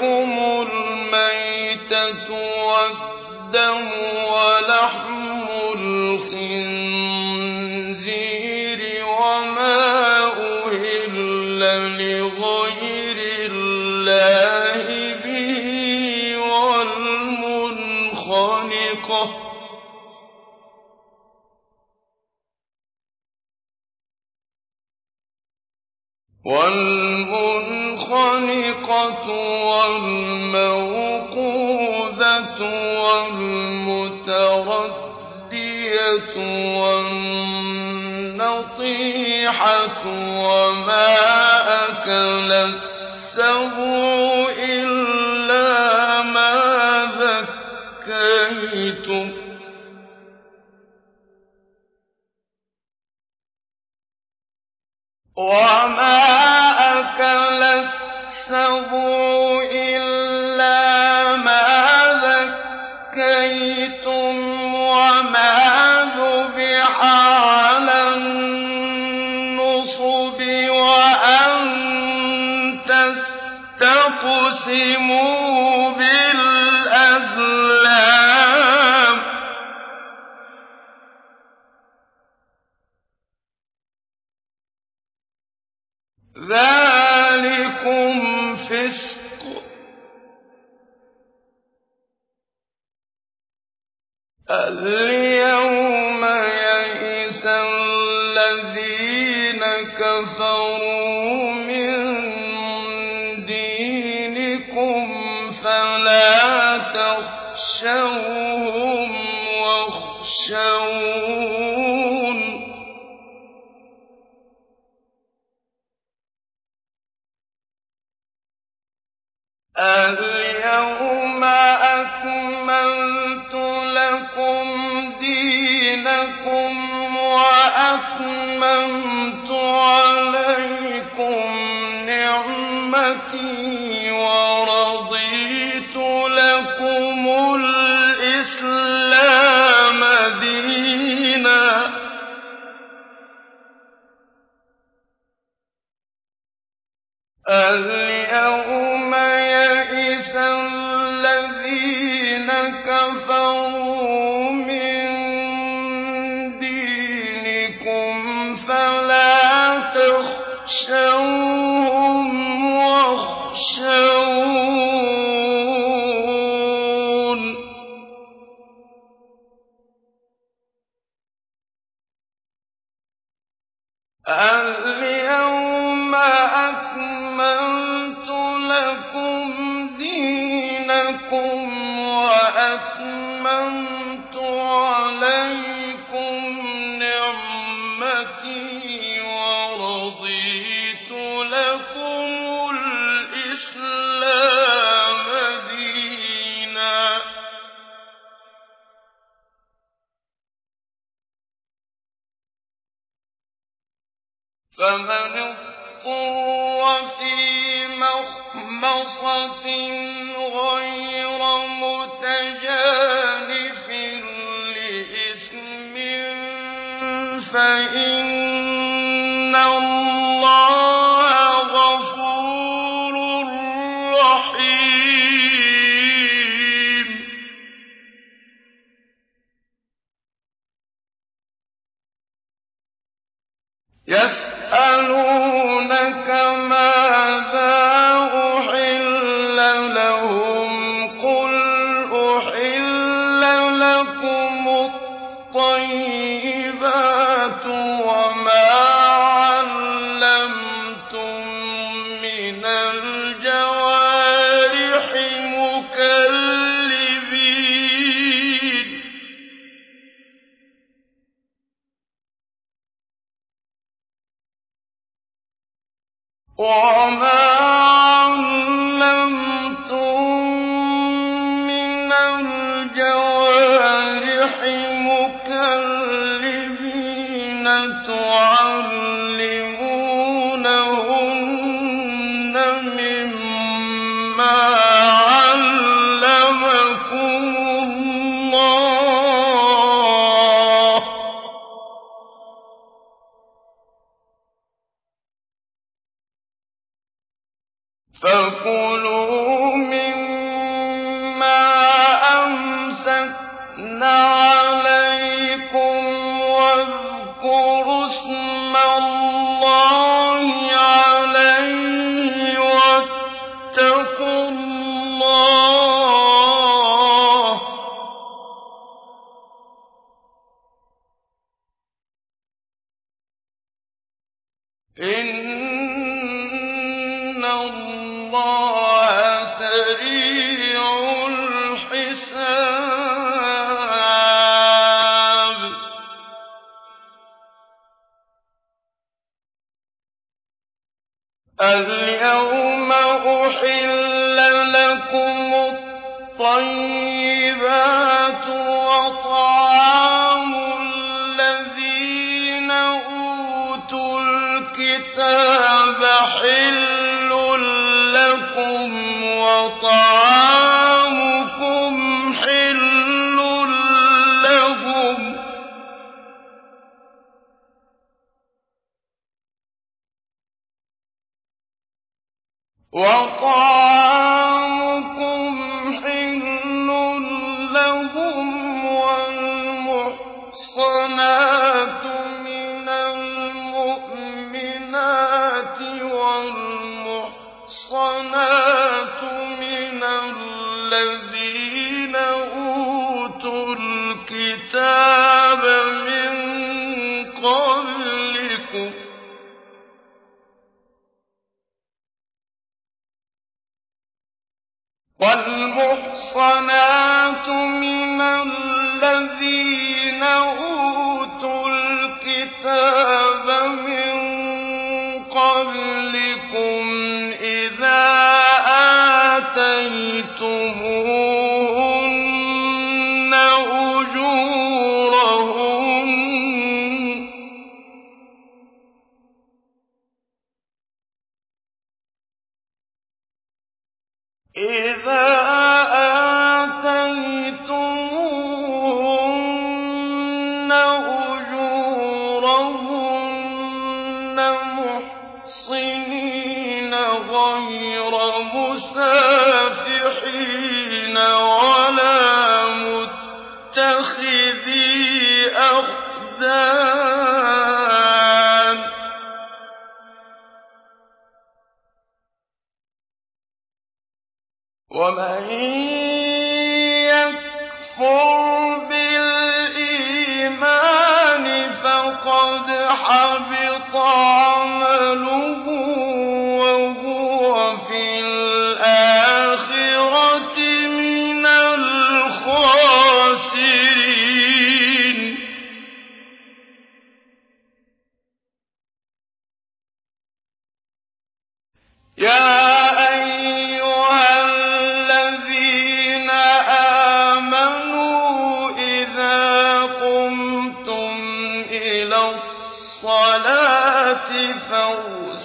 لكم الميتة والدم ولحم الخنزير وما أهل لغير الله به والمنخنقة والمنخنقة وَالنَّطِيحَةُ وَمَا أَكَلَ السَّبُعُ إِلَّا مَا ذَكَّيْتُمْ ۚ. وَعَلَى الكتاب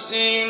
فَاغْسِلُوا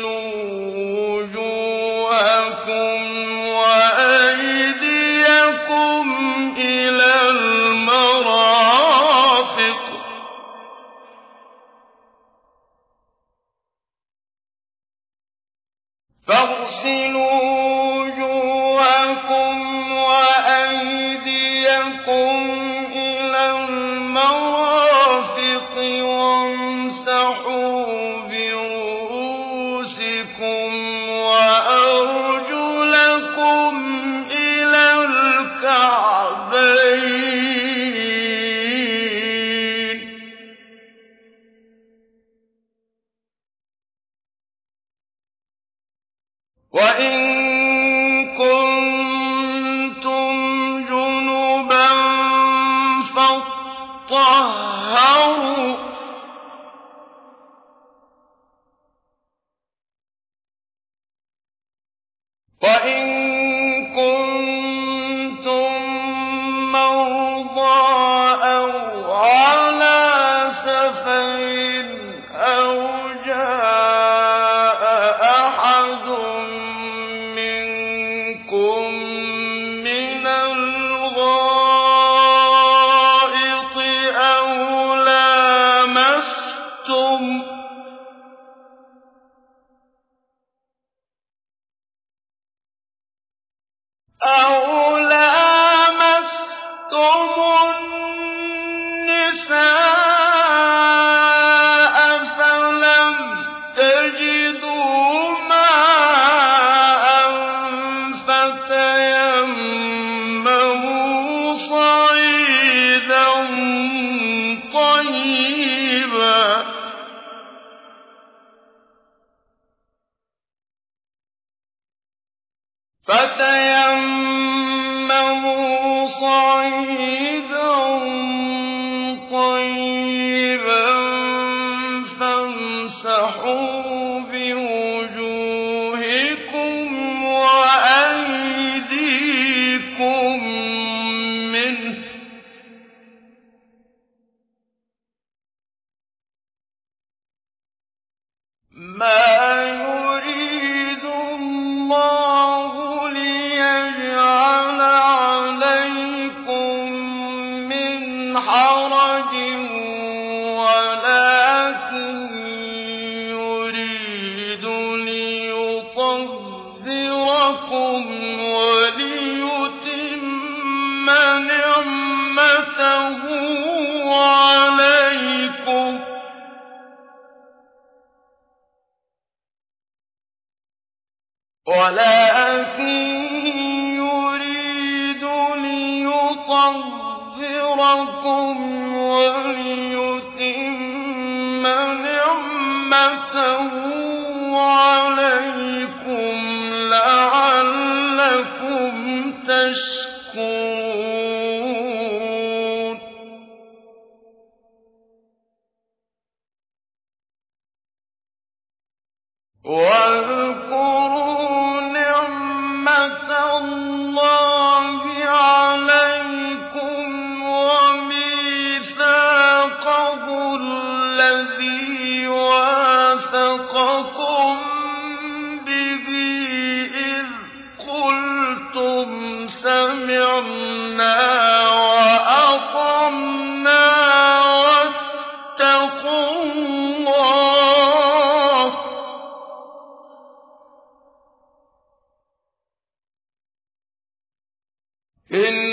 إِنَّ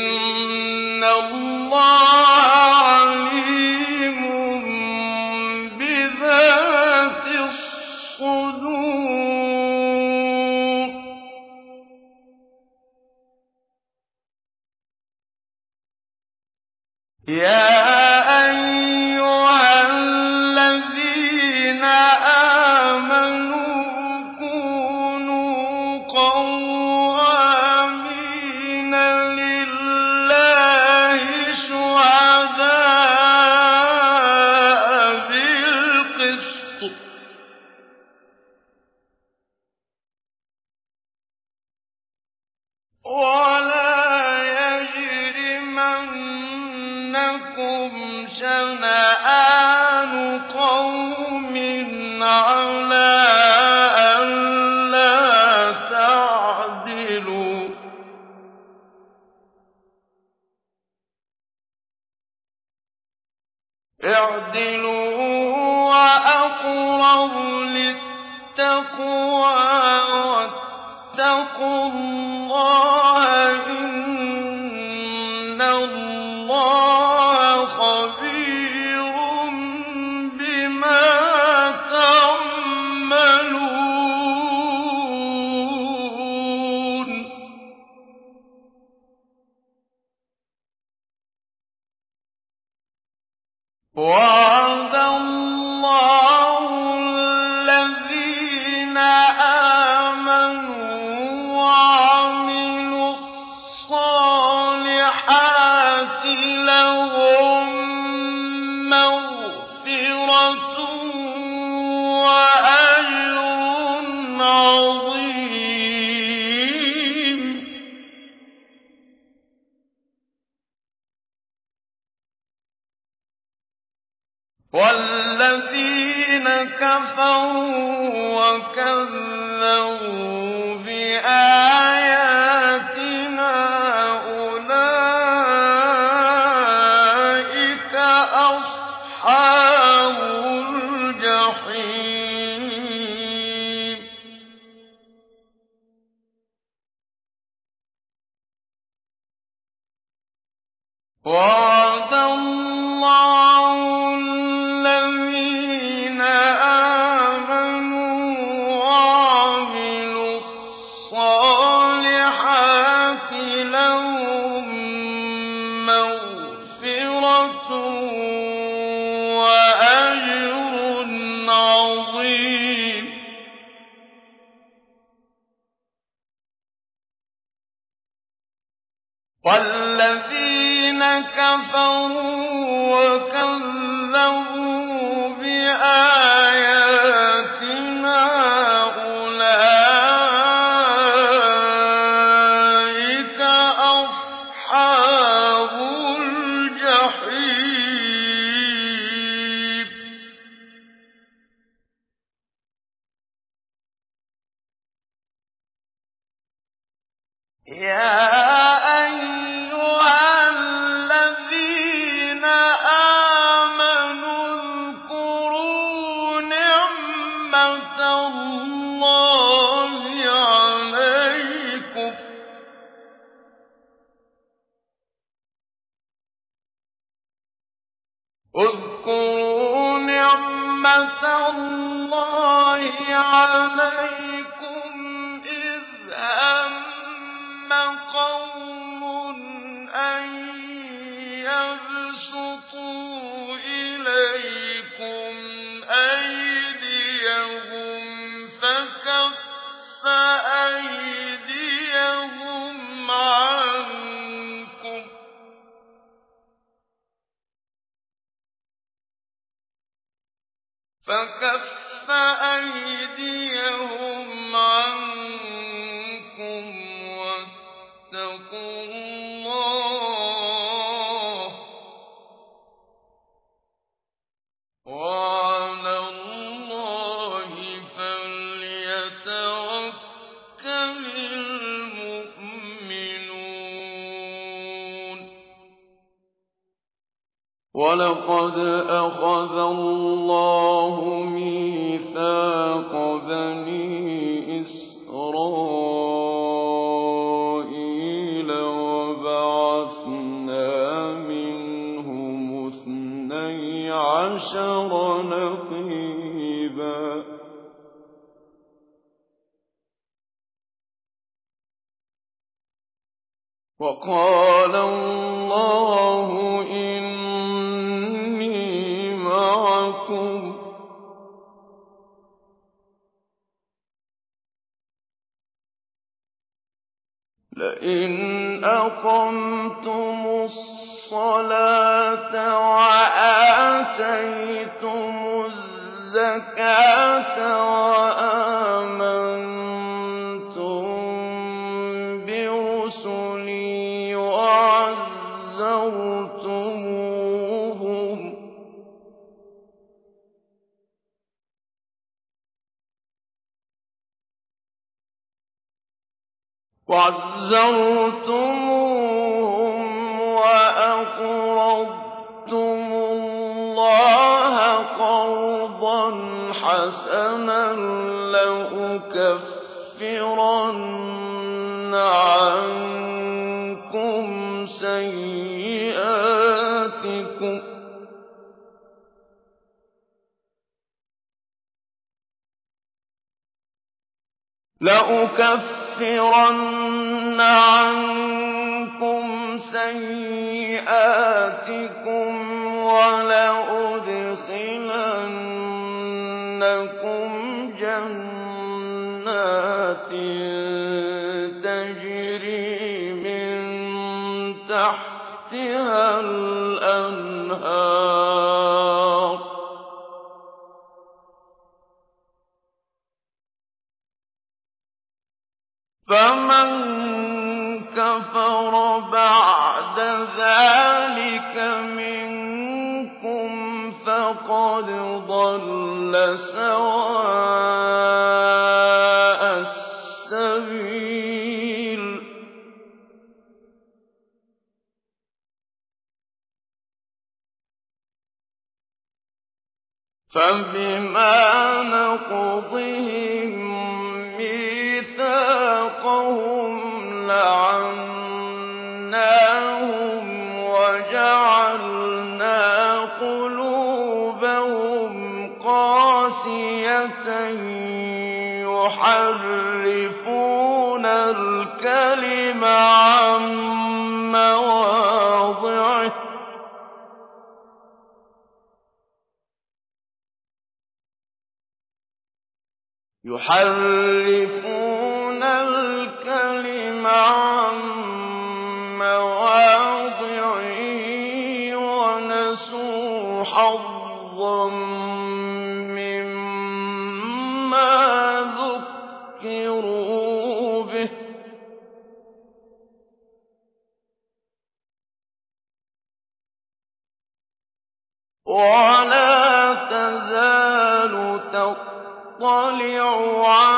وَلَا تَزَالُ تَطَّلِعُ عَلَىٰ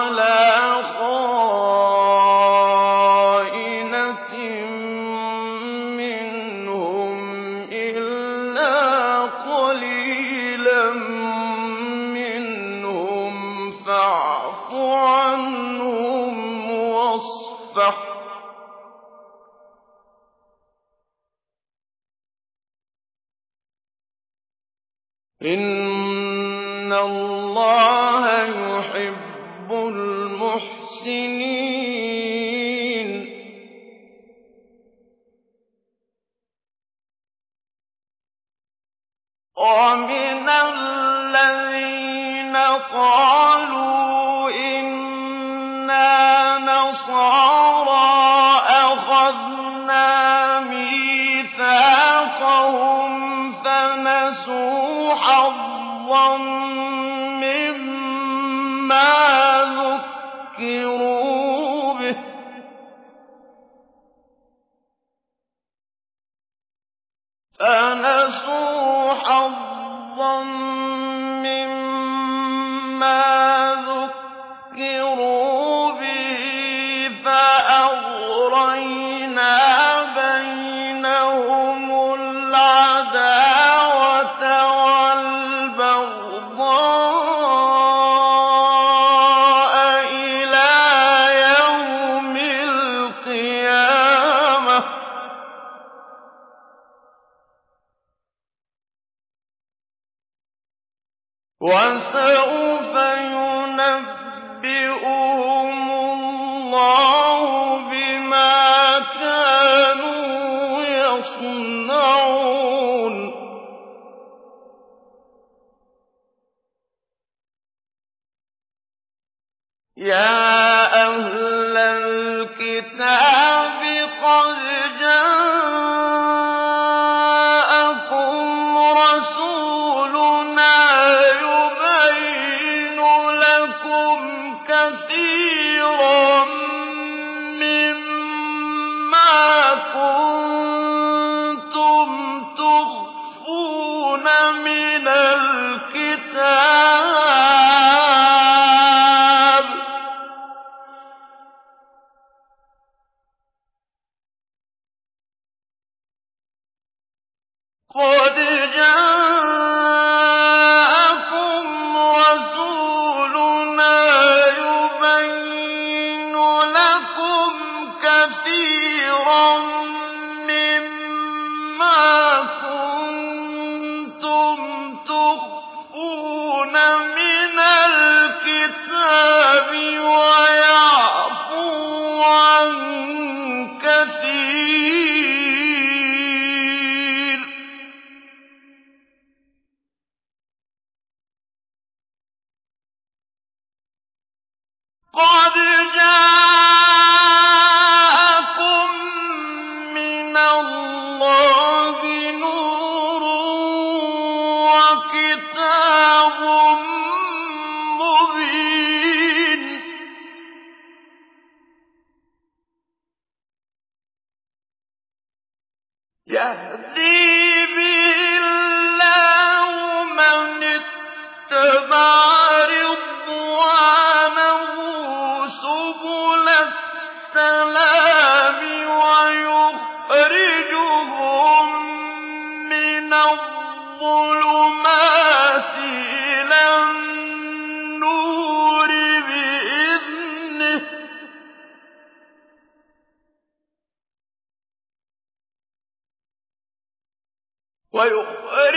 وَيُخْرِجُهُم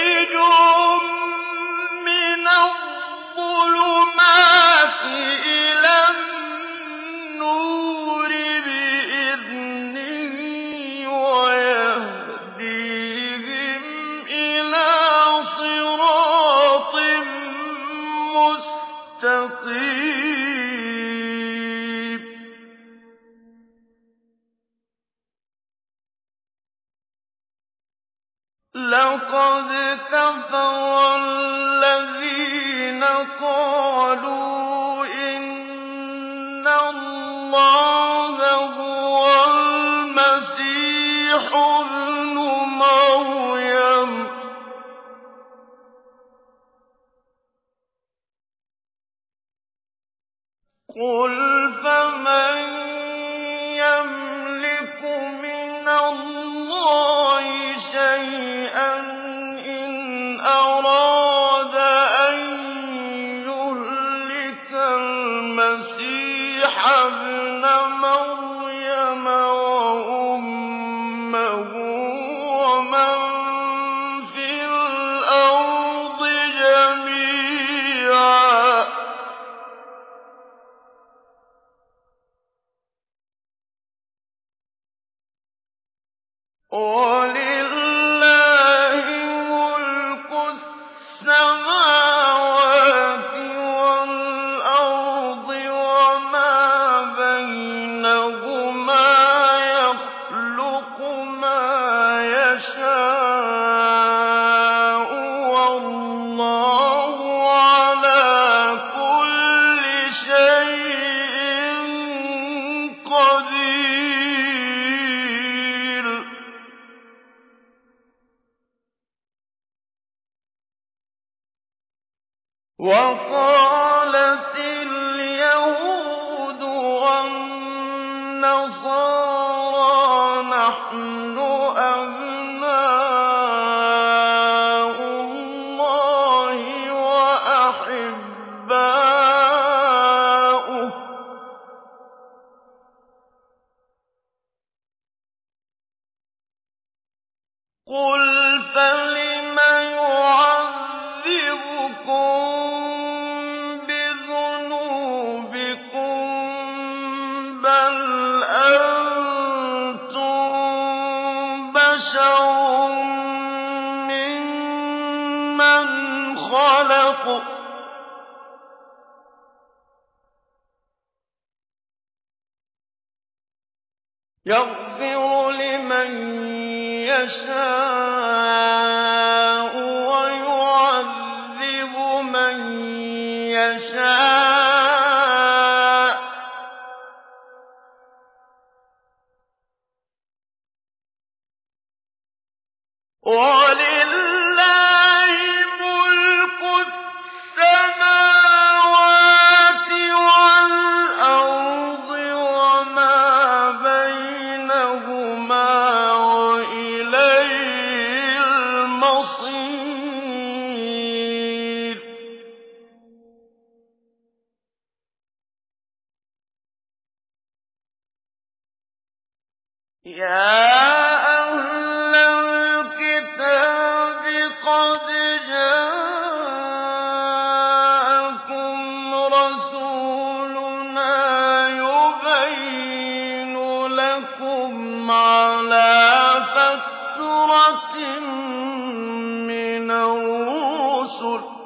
إِذْ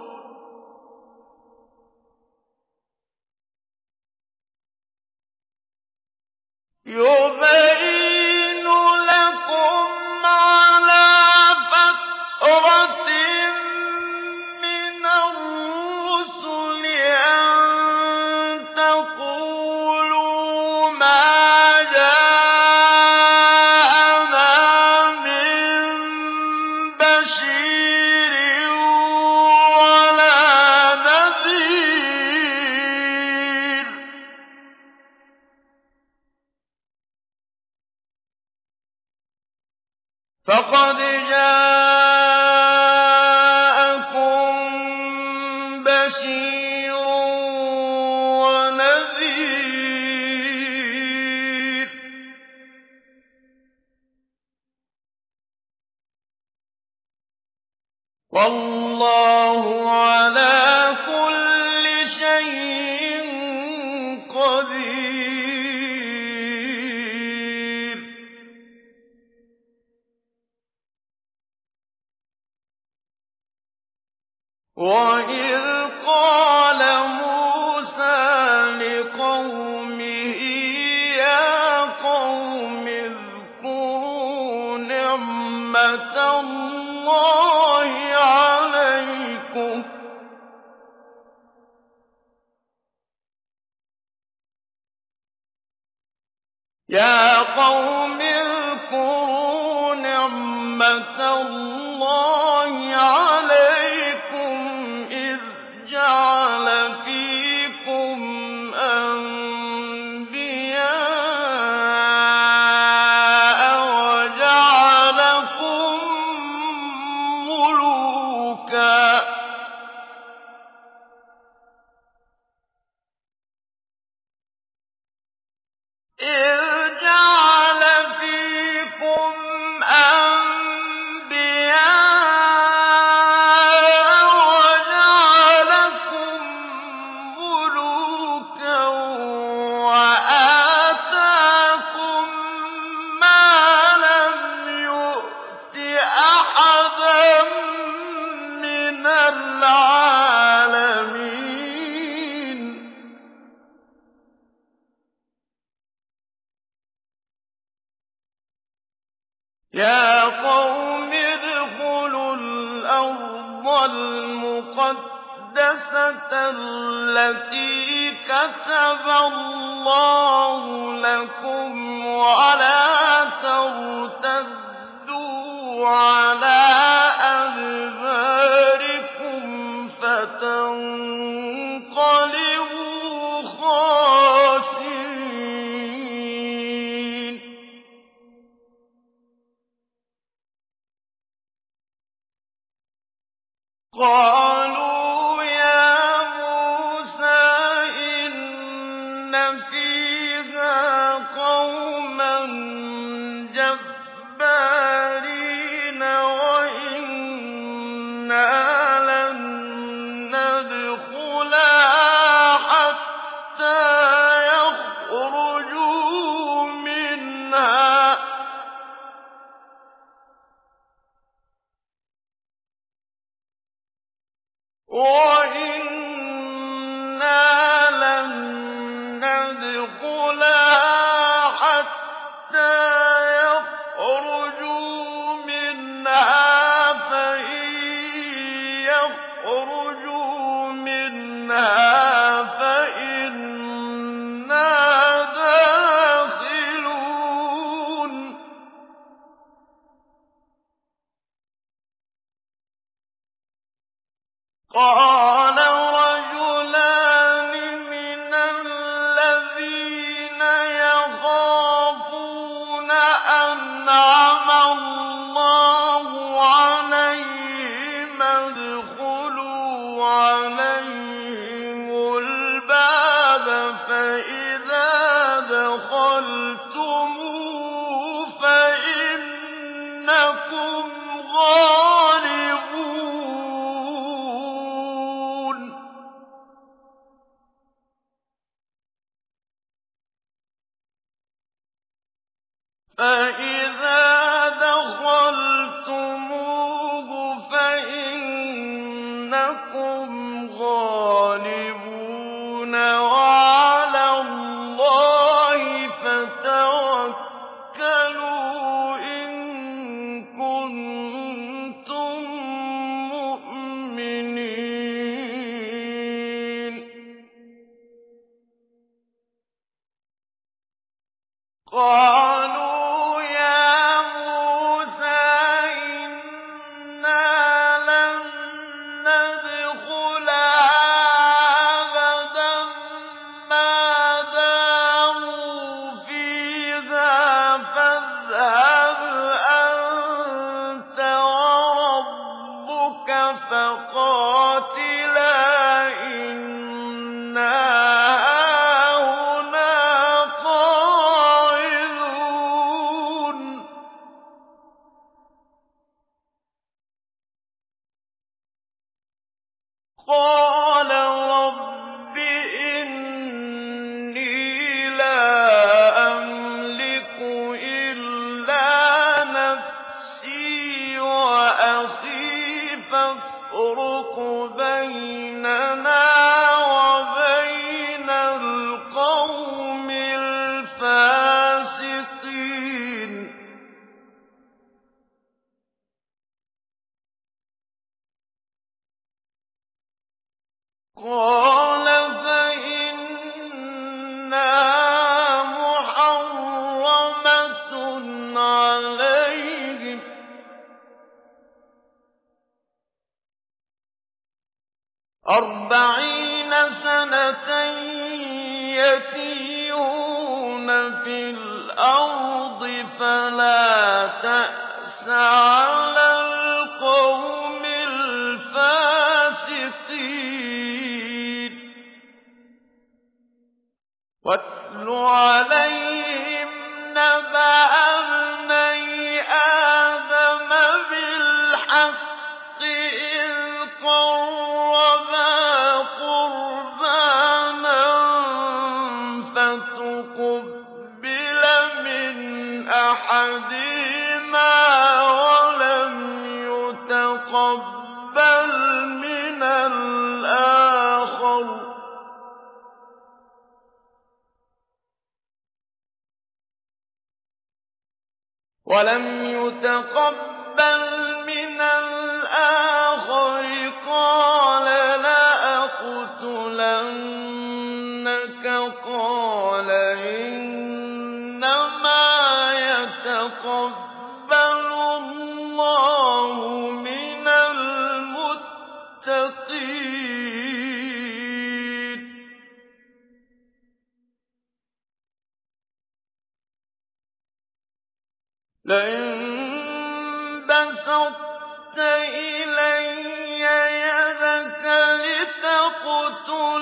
قَالَ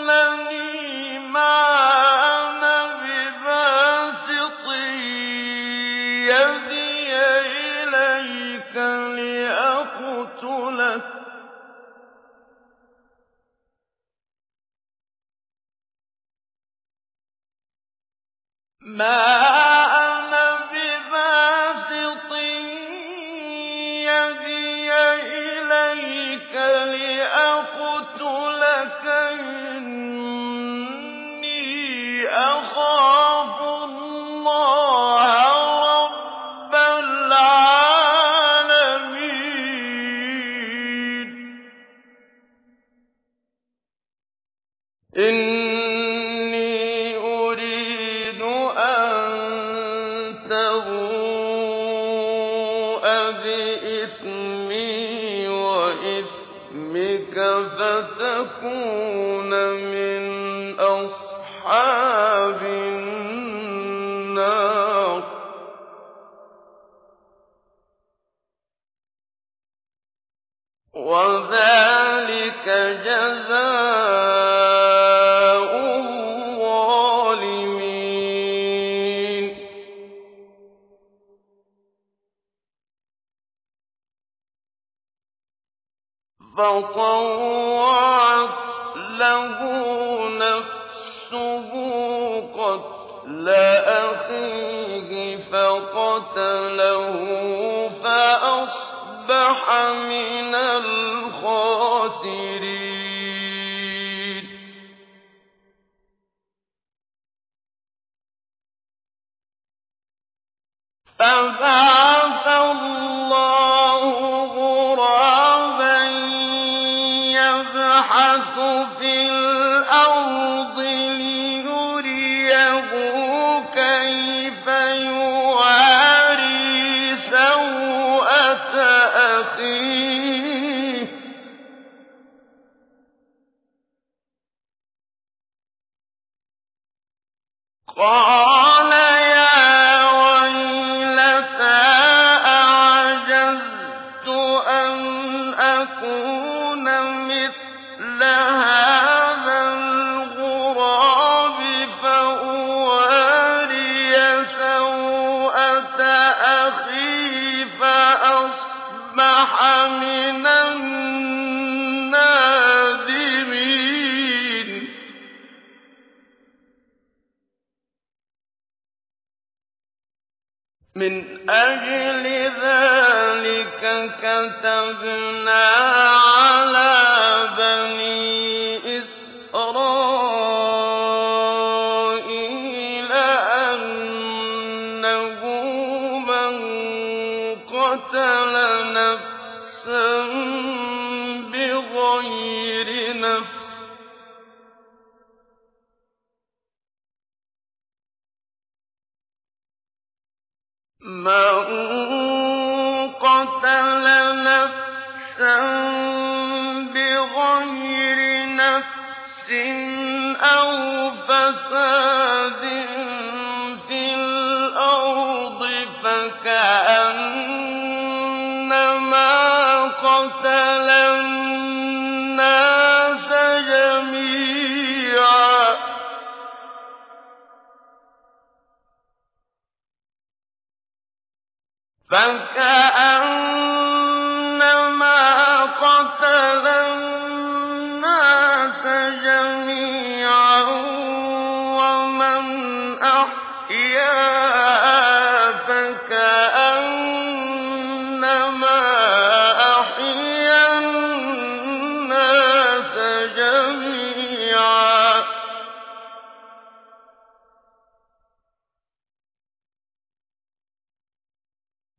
لِتَقْتُلَنِي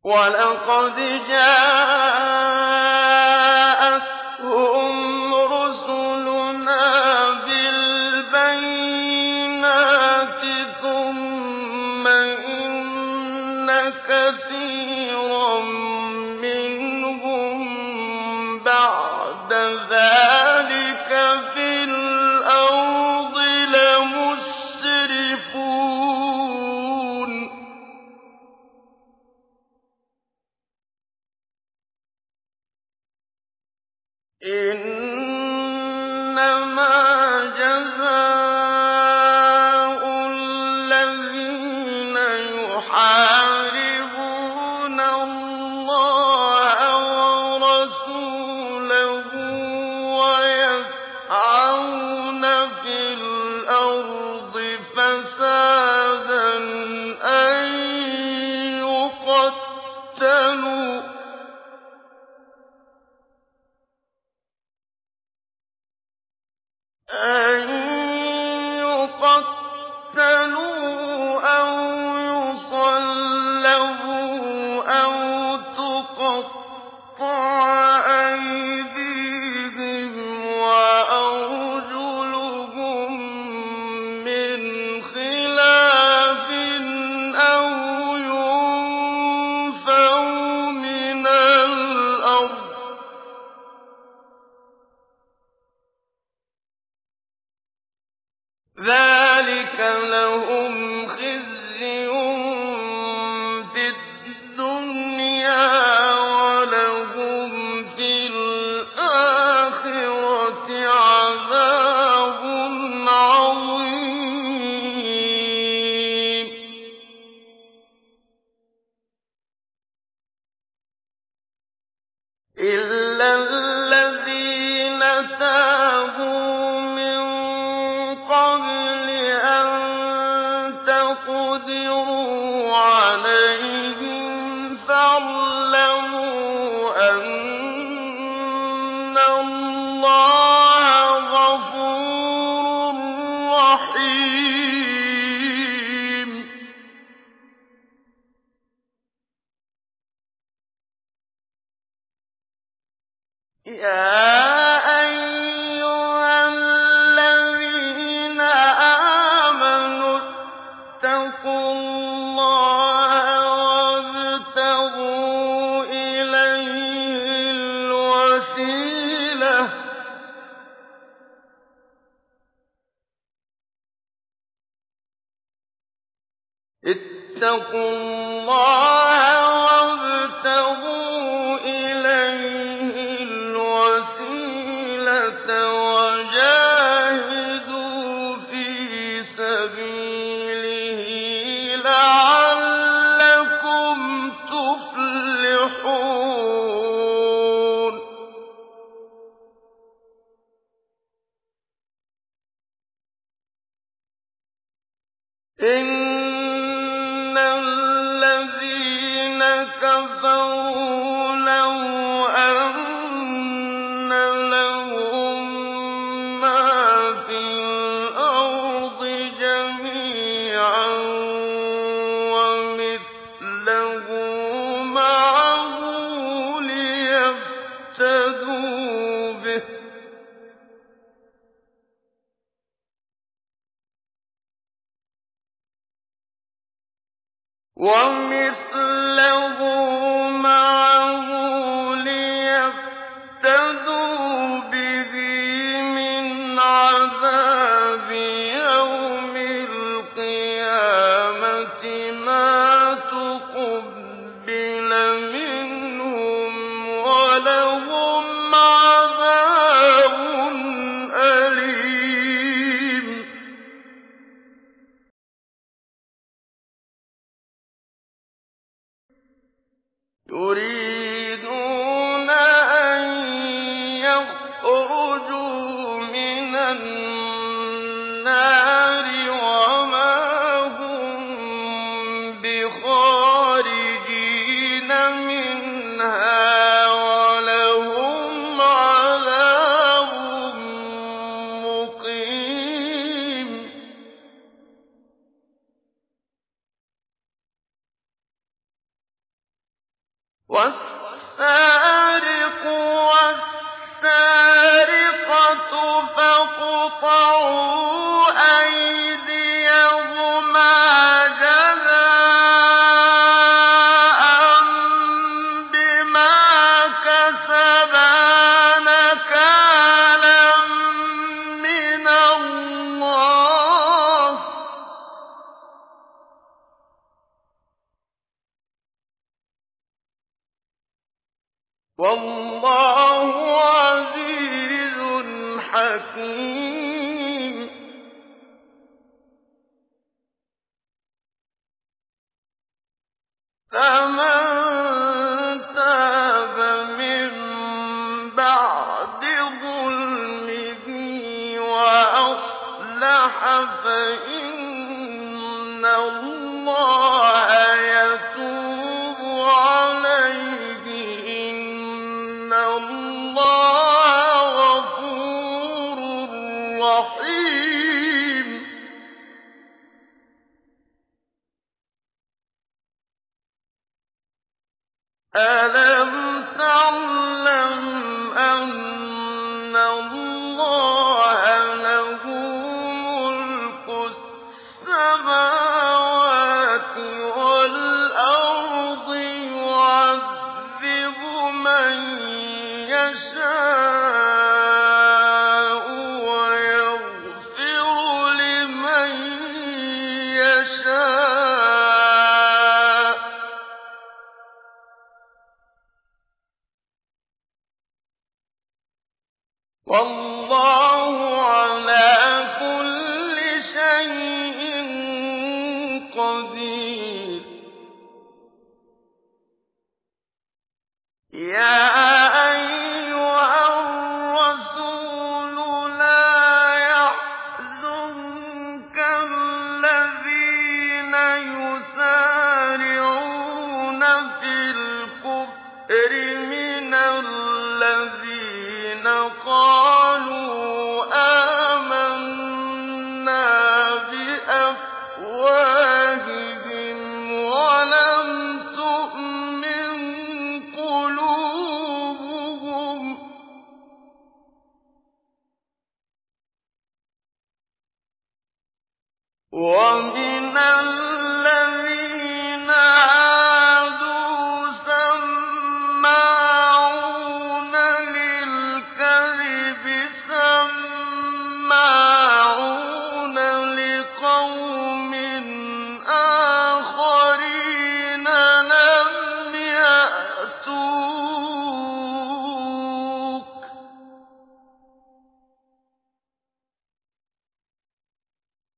وَلَقَدْ جَاءَتْهُمْ وَمِثْلَهُ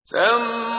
سم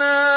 إِنَّا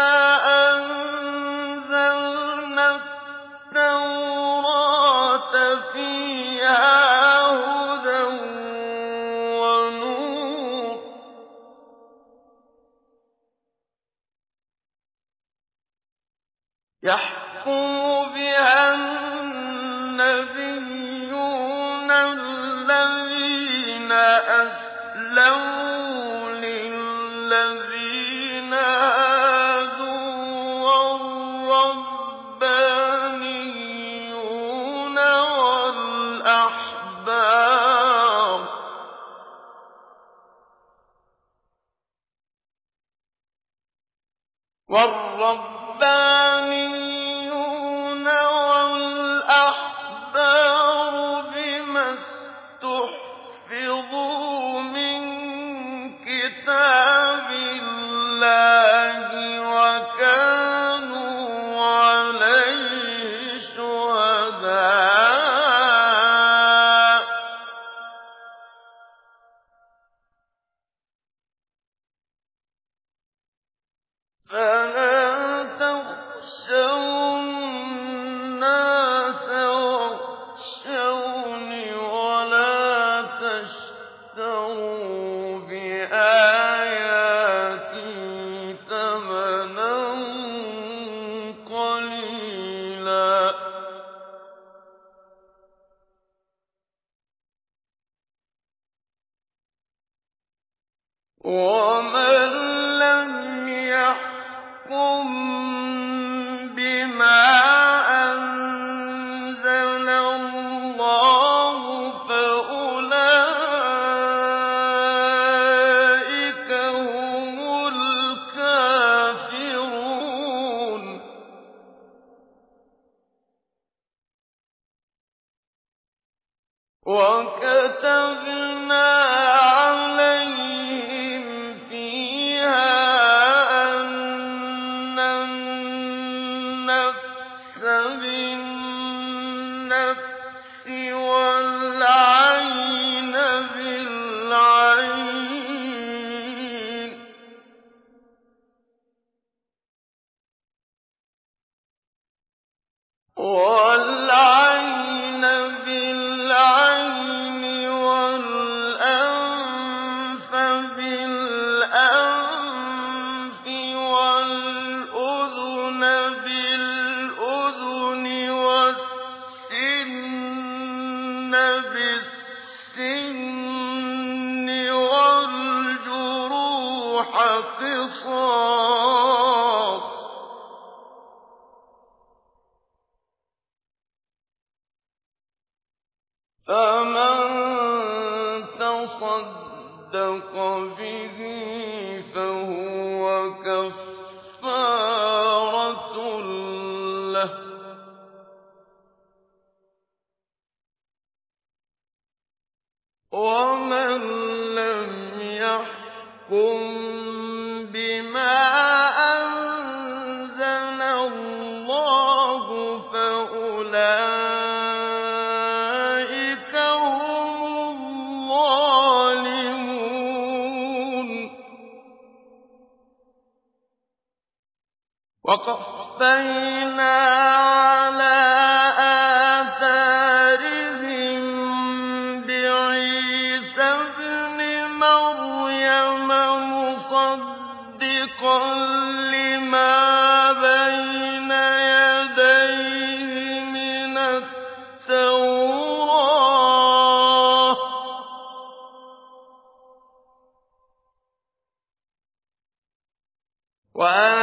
وَآتَيْنَاهُ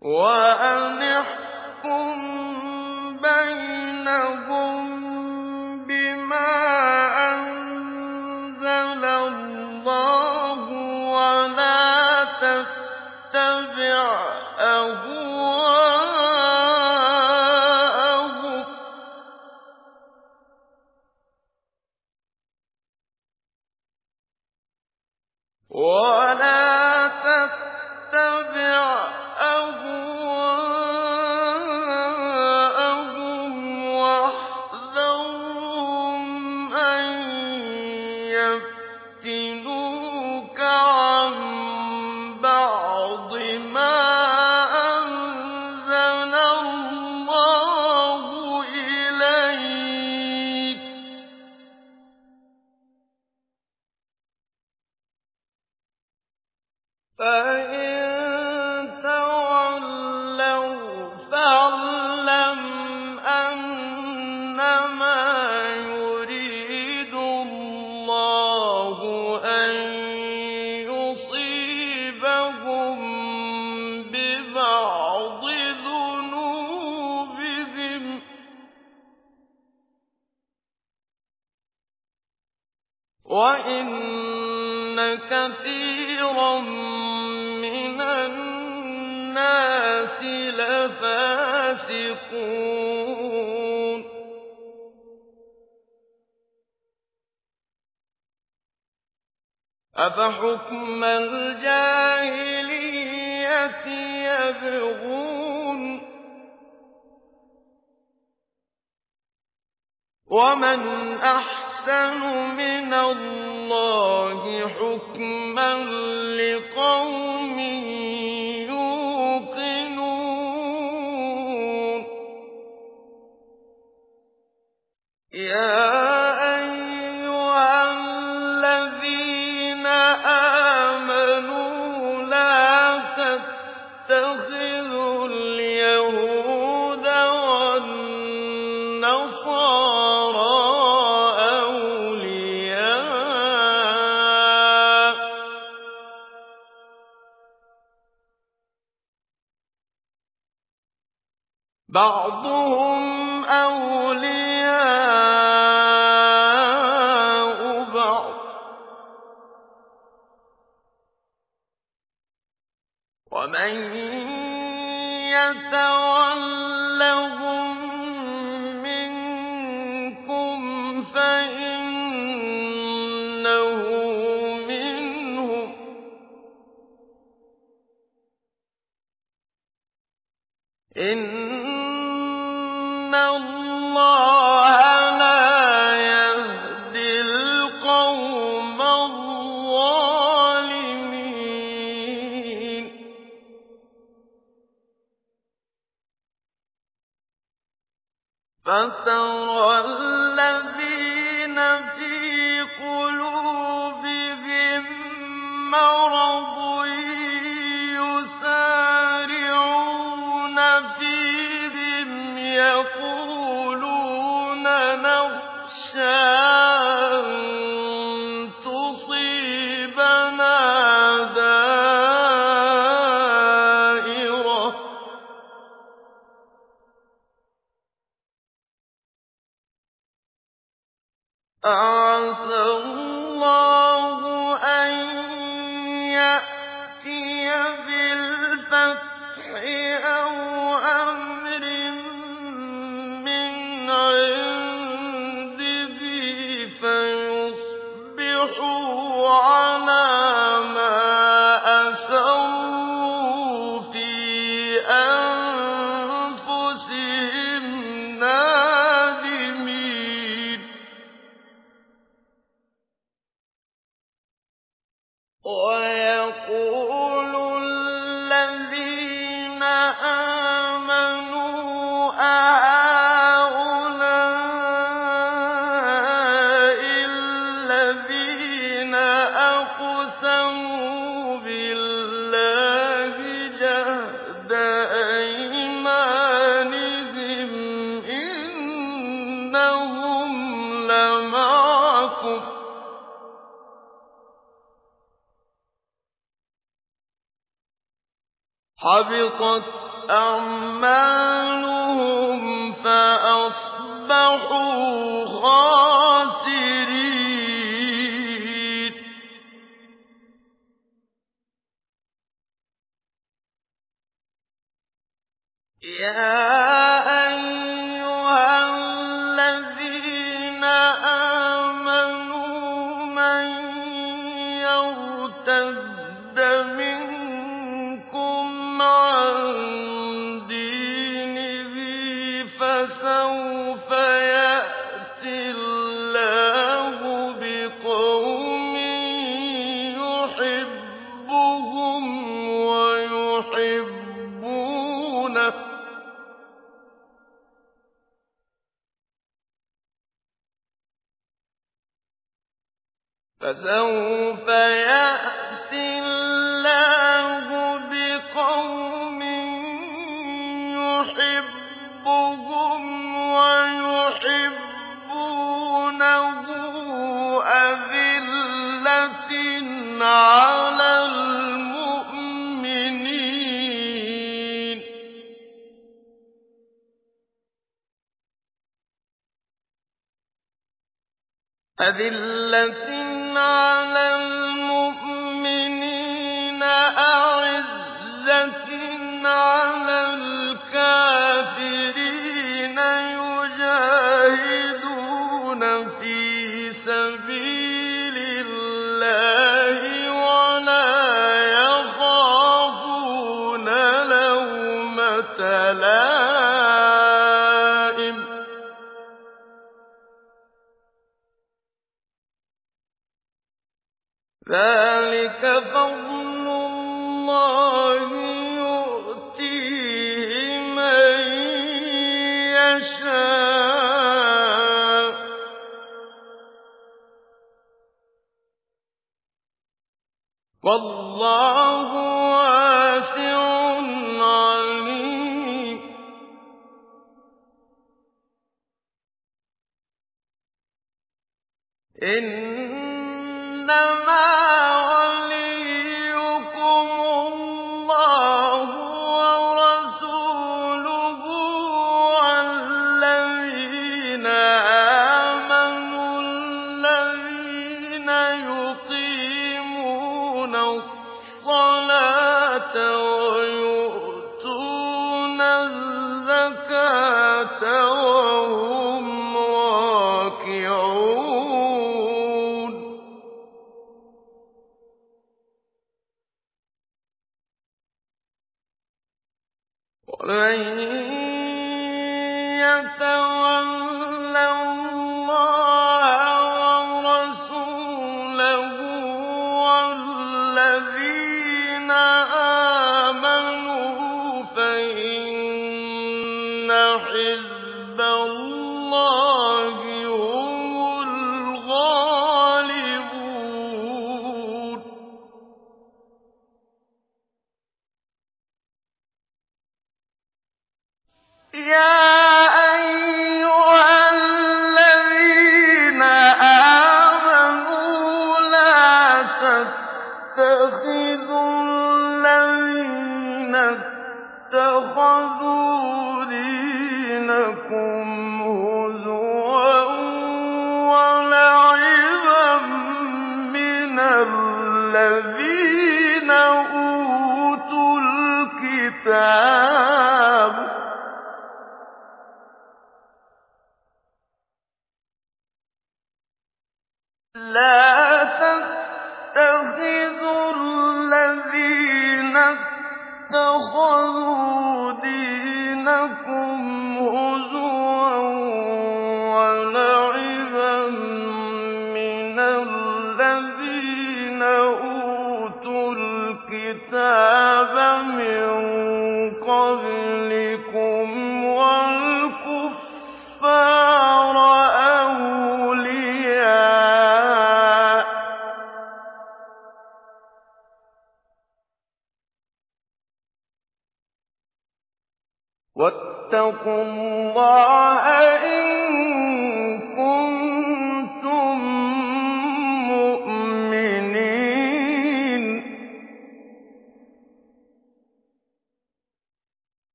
وَأَنِ احْكُم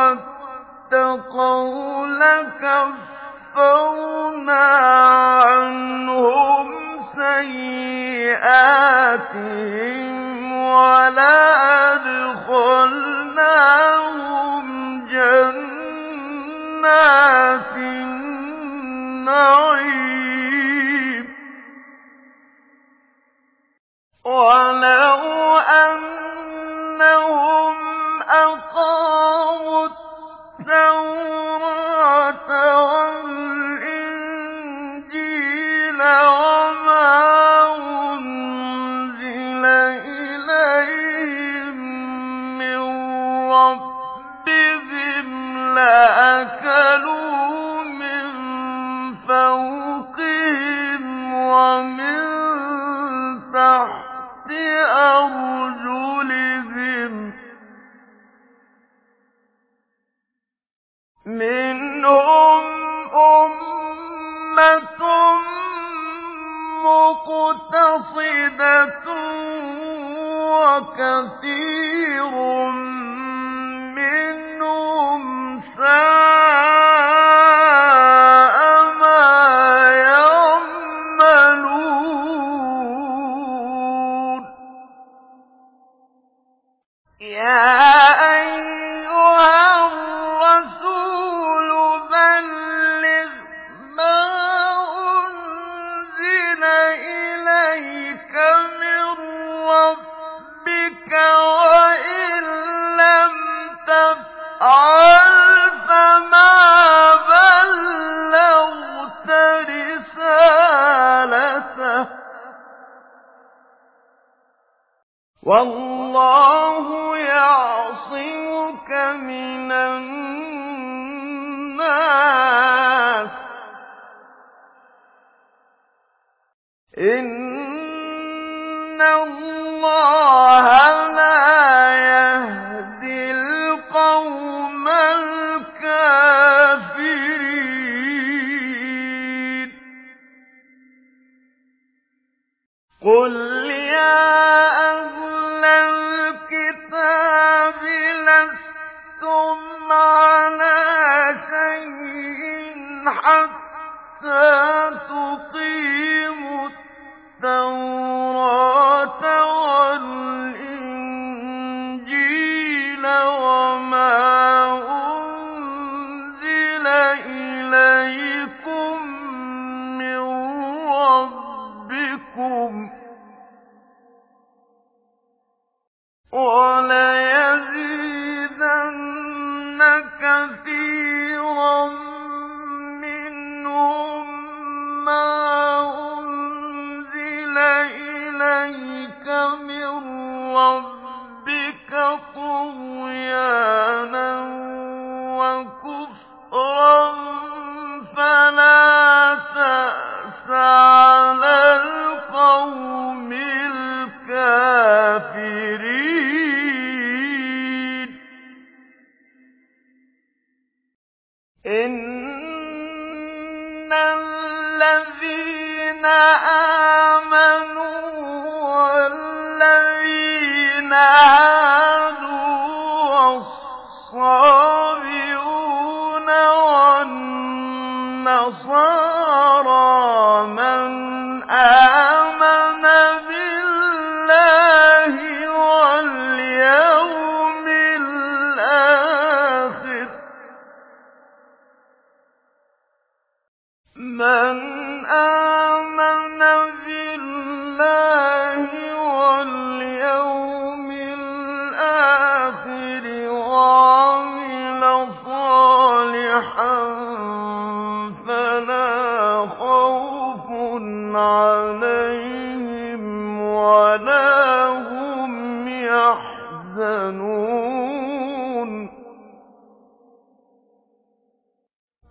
وَاتَّقَوْا لَكَفَّرْنَا عَنْهُمْ سَيِّئَاتِهِمْ وَلَأَدْخَلْنَاهُمْ جَنَّاتِ النَّعِيمِ. ولو أنهم أقاموا التوراة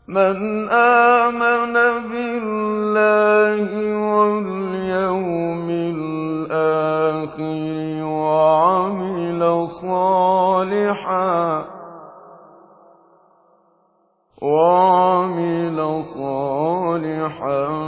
مَنْ آمَنَ بِاللَّهِ وَالْيَوْمِ الْآخِرِ وَعَمِلَ صَالِحًا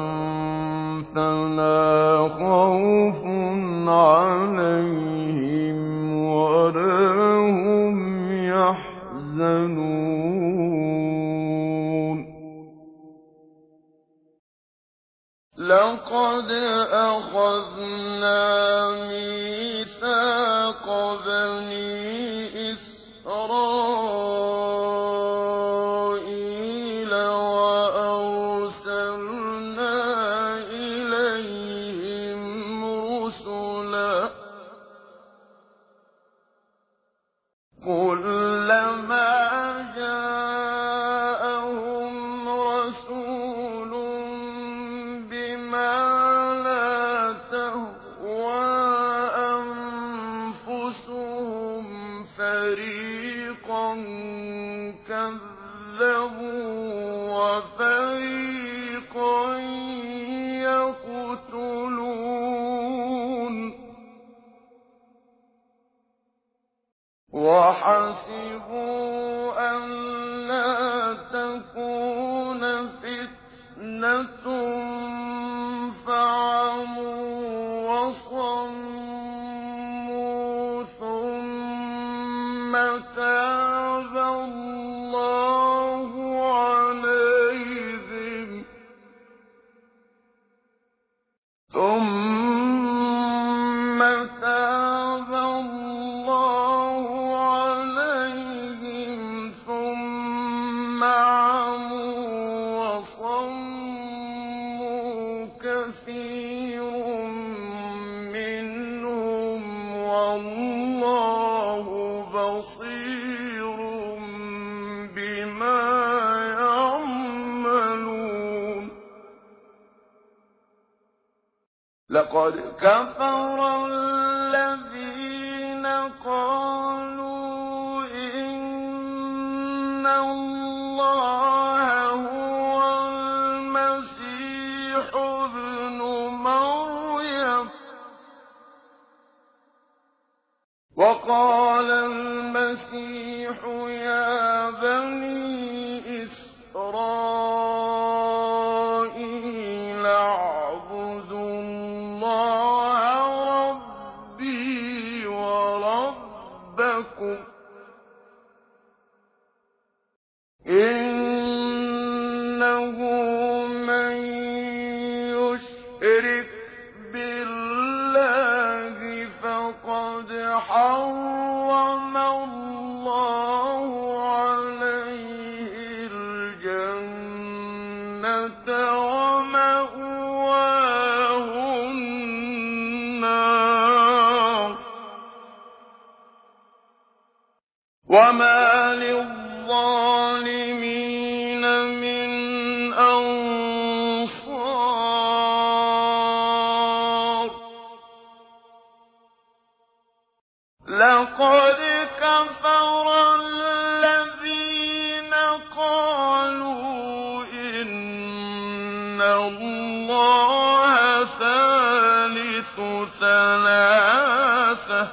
الله ثالث ثلاثة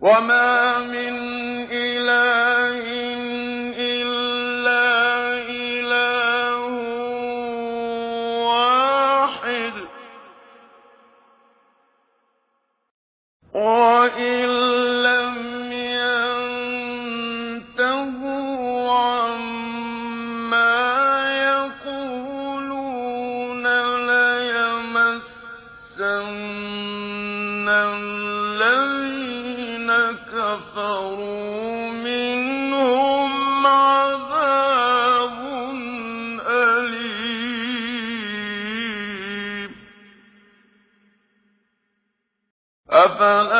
وما من أَفَلَا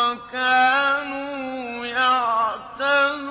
وَّكَانُوا يَعْتَدُونَ.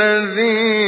الذي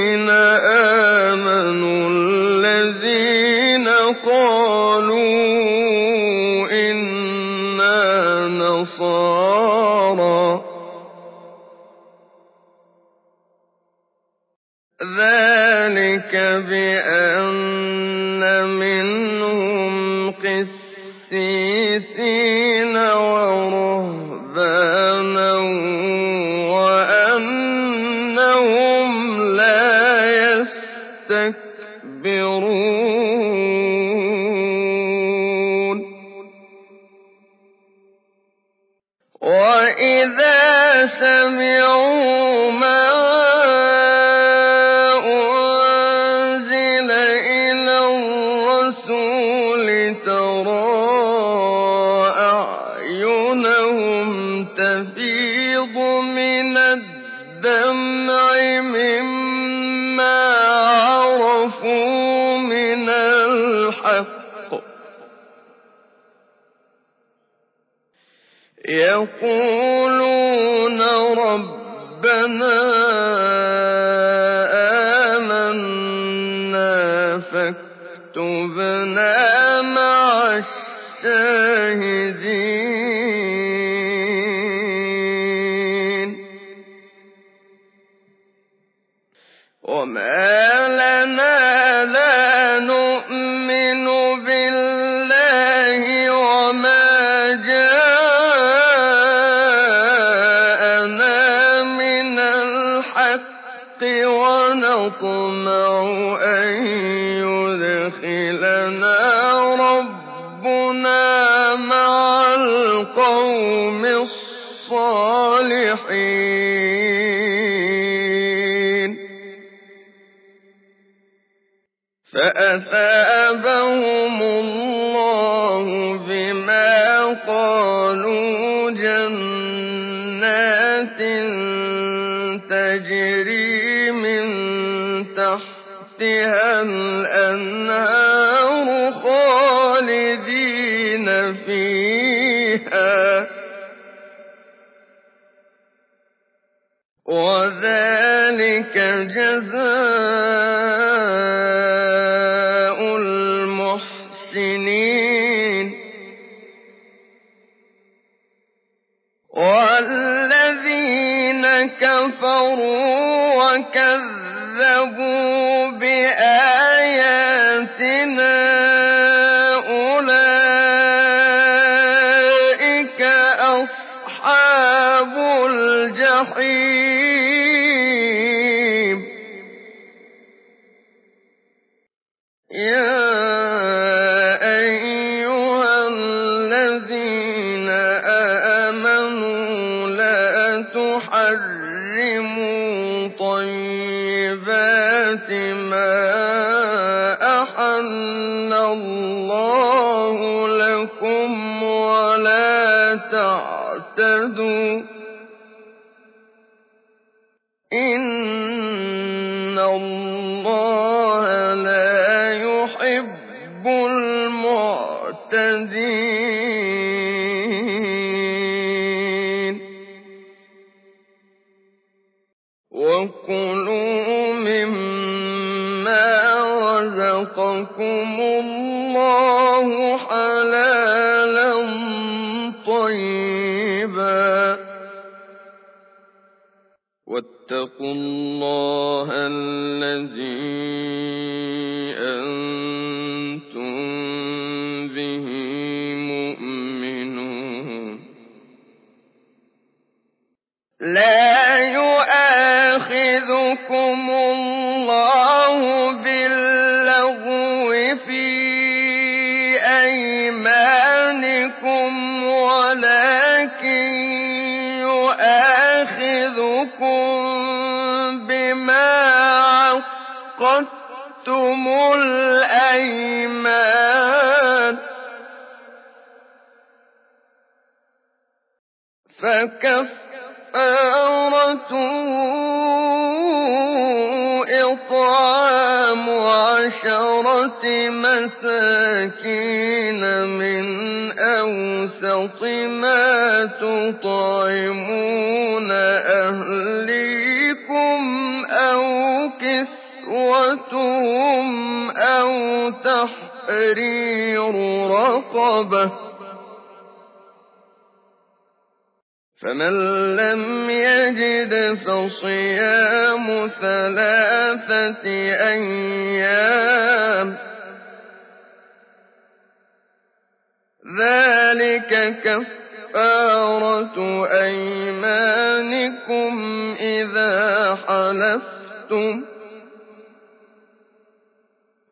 يَقُولُونَ رَبَّنَا آمَنَّا فَاكْتُبْنَا مَعَ الشَّاهِدِينَ.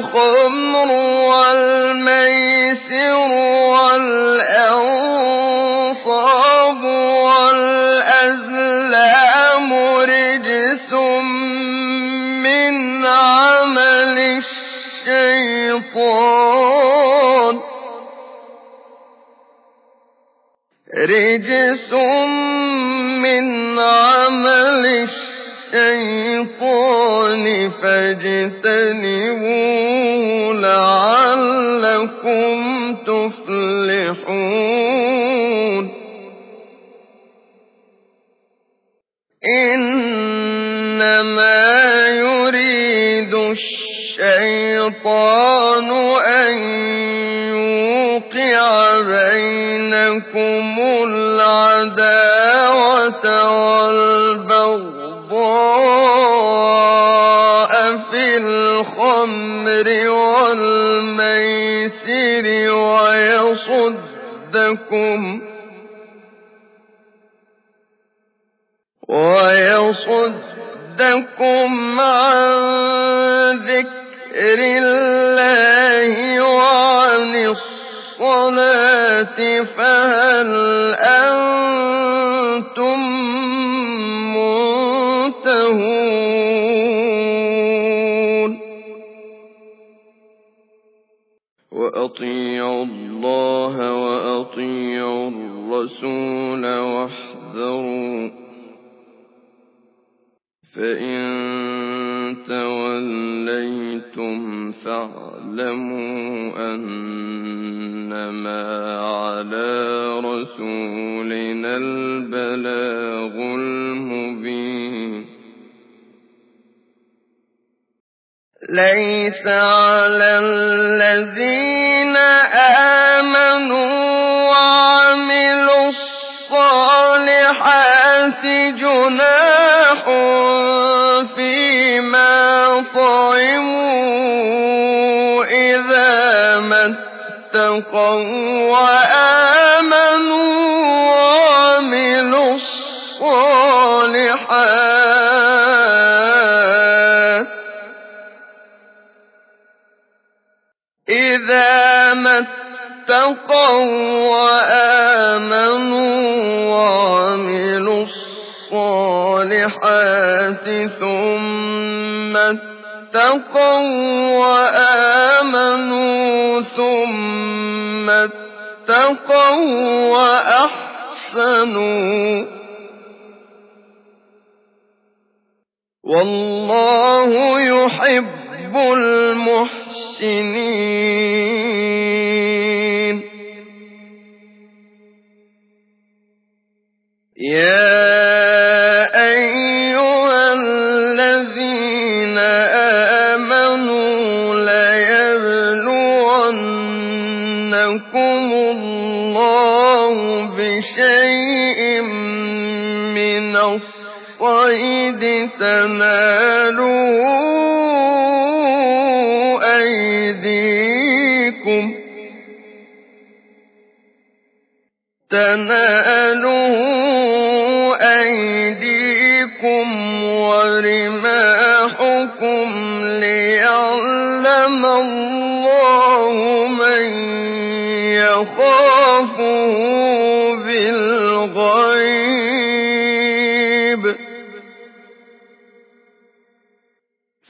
الخمر والميسر الشيطان. رجس من عمل الشيطان. فاجتنبوه بينكم العداوة والبغضاء في الخمر والميسر ويصدكم ويصدكم عن ذكر الله فهل أنتم منتهون؟ وأطيعوا الله وأطيعوا الرسول واحذروا. فإن توليتم فاعلموا أنما على رسولنا البلاغ المبين ليس على الذين آمنوا اتقوا وآمنوا وعملوا الصالحات. إذا ما اتقوا وآمنوا وعملوا الصالحات ثم اتقوا وآمنوا ثم اتقوا وأحسنوا. والله يحب المحسنين. يَا الصَّيْدِ تَنَالُهُ أَيْدِيكُمْ. وَرِمَاحُكُمْ لِيَعْلَمَ اللَّهُ مَن يَخَافُهُ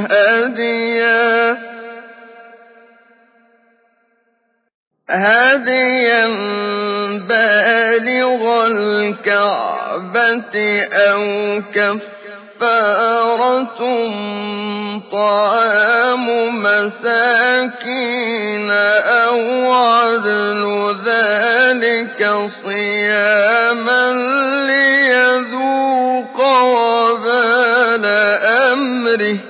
مِّنكُمْ هَدْيًا بَالِغَ الْكَعْبَةِ أَوْ كَفَّارَةٌ طَعَامُ مَسَاكِينَ أَوْ عَدْلُ ذَٰلِكَ صِيَامًا لِّيَذُوقَ وَبَالَ أَمْرِهِ ۗ.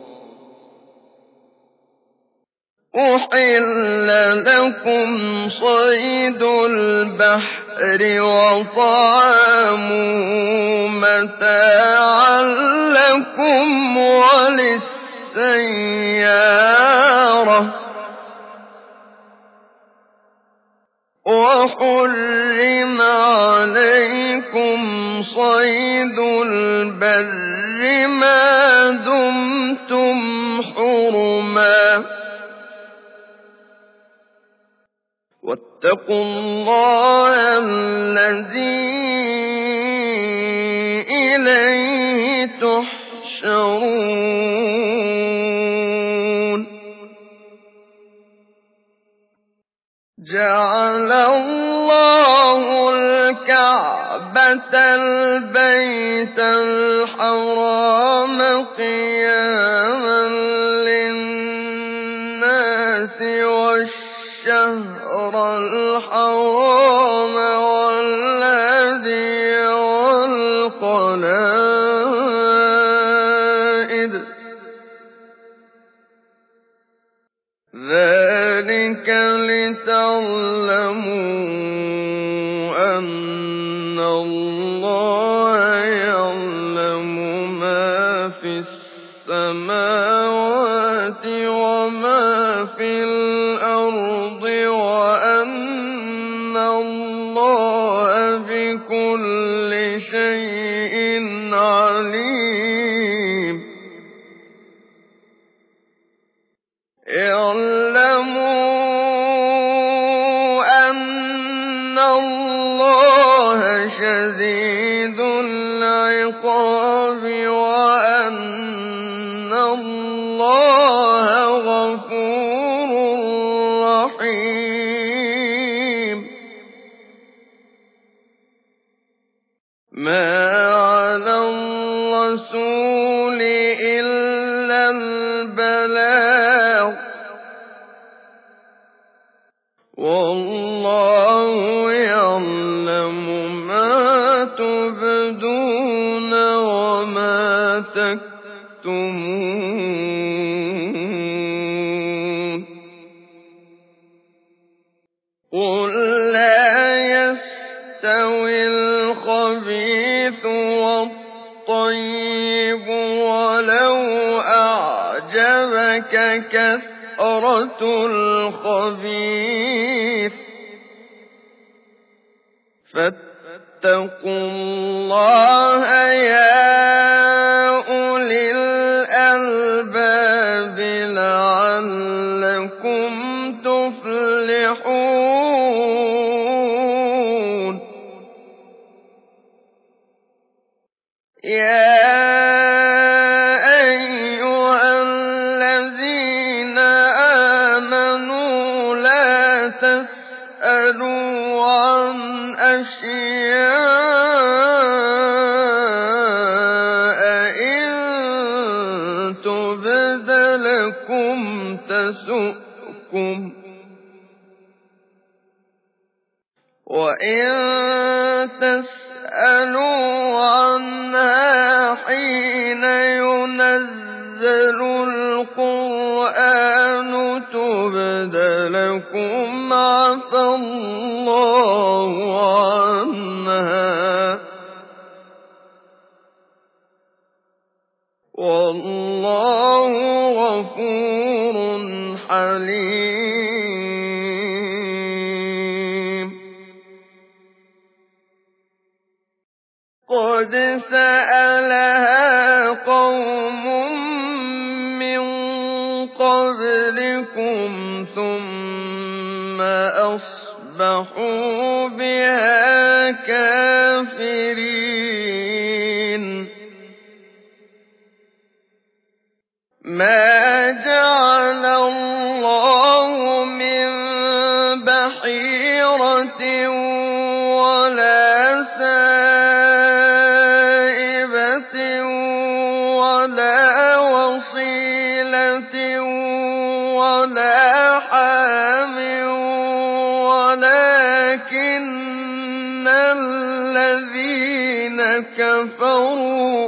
أُحِلَّ لَكُمْ صَيْدُ الْبَحْرِ وَطَعَامُهُ مَتَاعًا لَّكُمْ وَلِلسَّيَّارَةِ ۖ وَحُرِّمَ عَلَيْكُمْ صَيْدُ الْبَرِّ مَا دُمْتُمْ حُرُمًا ۗ وَاتَّقُوا اللَّهَ الَّذِي إِلَيْهِ تُحْشَرُونَ. جَعَلَ اللَّهُ الْكَعْبَةَ الْبَيْتَ الْحَرَامَ قِيَامًا الْحَرَامَ اللَّهَ شَدِيدُ الْعِقَابِ كَثْرَةُ الْخَبِيثِ ۚ. فَاتَّقُوا اللَّهَ يَا اللَّهُ الَّذِينَ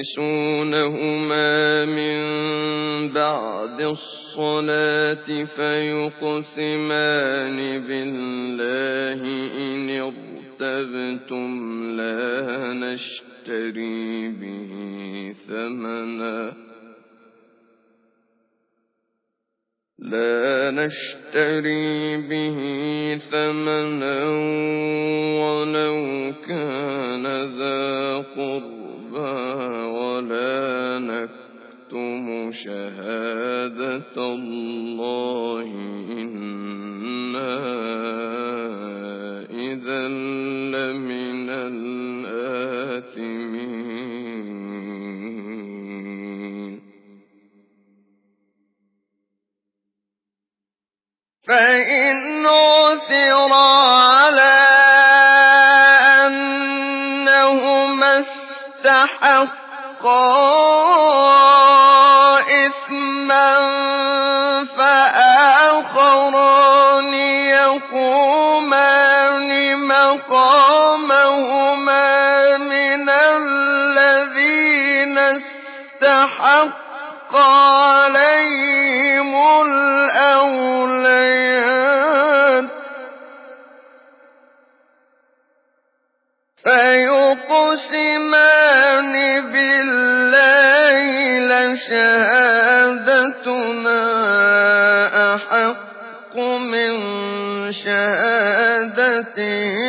تَحْبِسُونَهُمَا مِن بَعْدِ الصَّلَاةِ فَيُقْسِمَانِ بِاللَّهِ إِنِ ارْتَبْتُمْ لَا نَشْتَرِي بِهِ ثَمَنًا وَلَوْ كَانَ ذَا قُرْبَىٰ نَكْتُمُ شَهَادَةَ اللَّهِ إِنَّا إِذًا لَّمِنَ الْآثِمِينَ فَإِنْ عُثِرَ عَلَىٰ أَنَّهُمَا اسْتَحَقَّا إِثْمًا فَآخَرَانِ يَقُومَانِ مَقَامَهُمَا مِنَ الَّذِينَ اسْتَحَقَّ شَهَادَتِهِمَا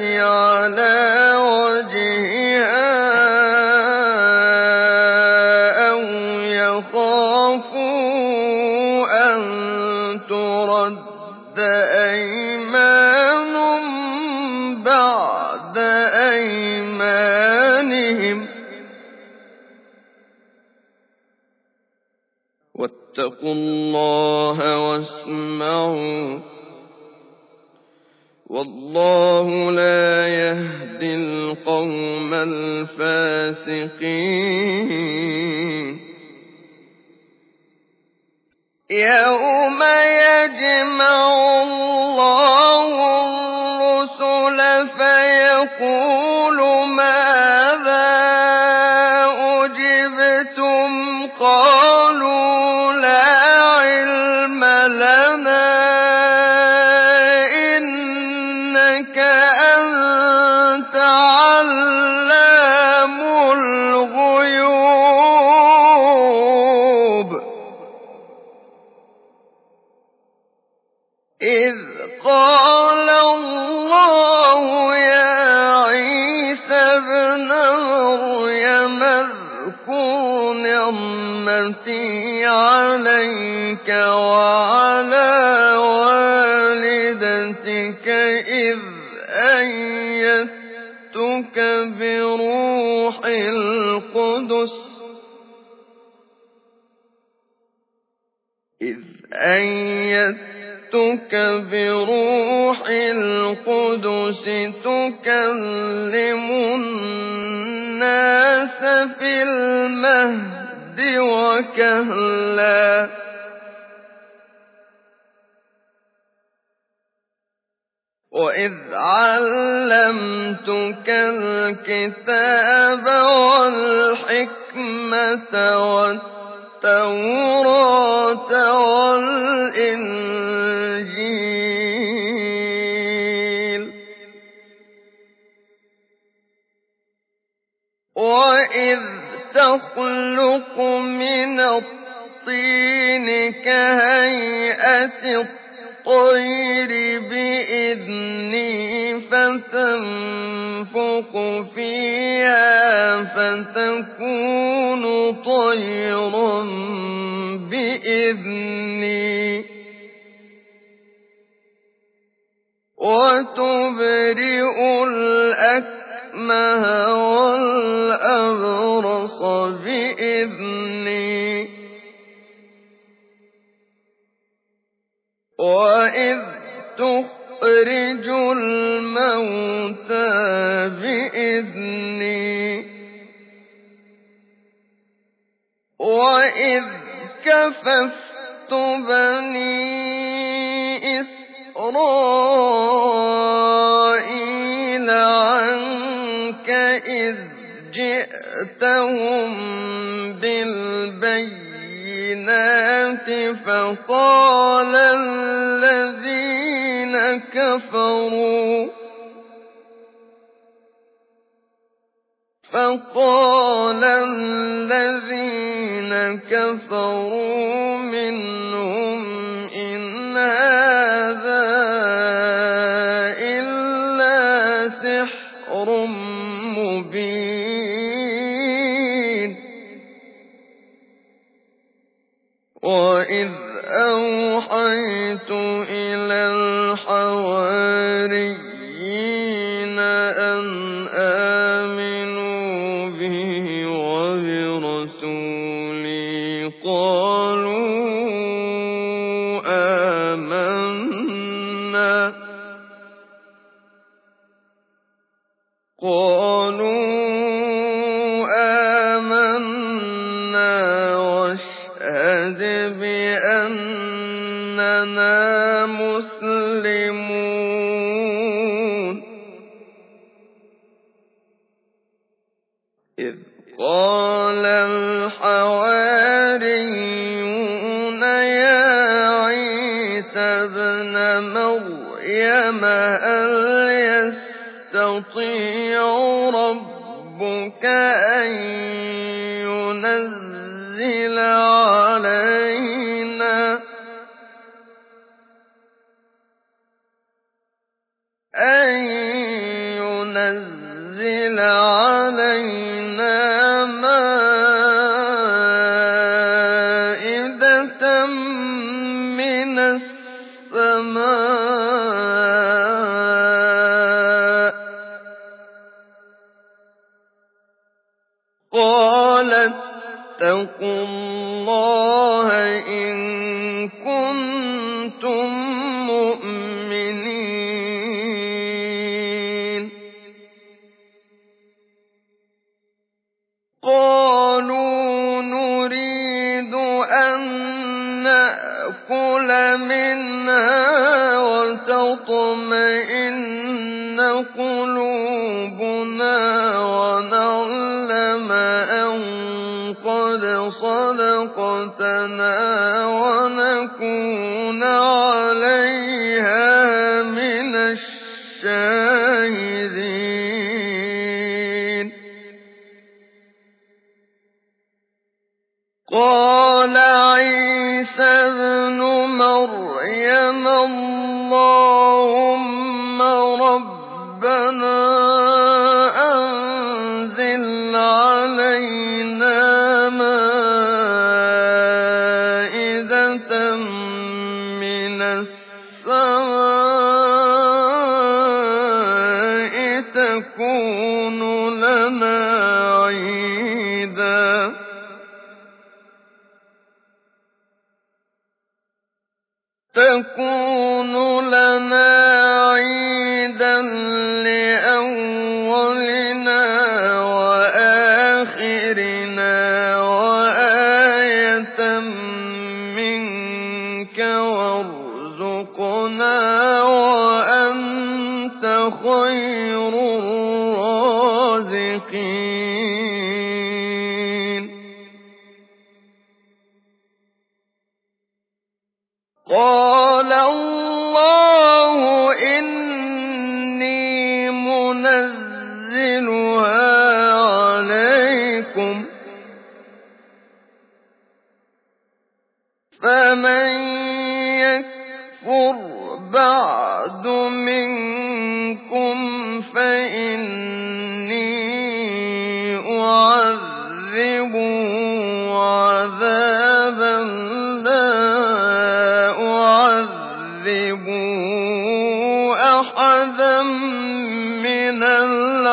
عَلَىٰ وَجْهِهَا أَوْ يَخَافُوا أَن تُرَدَّ أَيْمَانٌ بَعْدَ أَيْمَانِهِمْ ۗ. وَاتَّقُوا اللَّهَ وَاسْمَعُوا ۗ وَاللَّهُ لَا يَهْدِي الْقَوْمَ الْفَاسِقِينَ. يَوْمَ يَجْمَعُ اللَّهُ الرُّسُلَ فَيَقُولُ مَاذَا نِعْمَتِي عَلَيْكَ وَعَلَىٰ وَالِدَتِكَ إِذْ أَيَّدتُّكَ بروح القدس. إذ أيدتك بروح القدس تكلم الناس في المهد. وكهلاً. وَإِذْ عَلَّمْتُكَ الْكِتَابَ وَالْحِكْمَةَ وَالتَّوْرَاةَ وَالْإِنجِيلَ. وَإِذْ تَخْلُقُ الطِّينِ كَهَيْئَةِ الطَّيْرِ بِإِذْنِي فَتَنفُخُ فِيهَا فَتَكُونُ طَيْرًا بِإِذْنِي ۖ. وَتُبْرِئُ الْأَكْمَهَ وَالْأَبْرَصَ بِإِذْنِي ۖ. وَإِذْ تُخْرِجُ الْمَوْتَىٰ بِإِذْنِي ۖ وَإِذْ كَفَفْتُ بَنِي إِسْرَائِيلَ عَنكَ إِذْ جِئْتَهُم بِالْبَيِّنَاتِ فَقَالَ الَّذِينَ كَفَرُوا مِنْهُمْ إِنْ هَٰذَا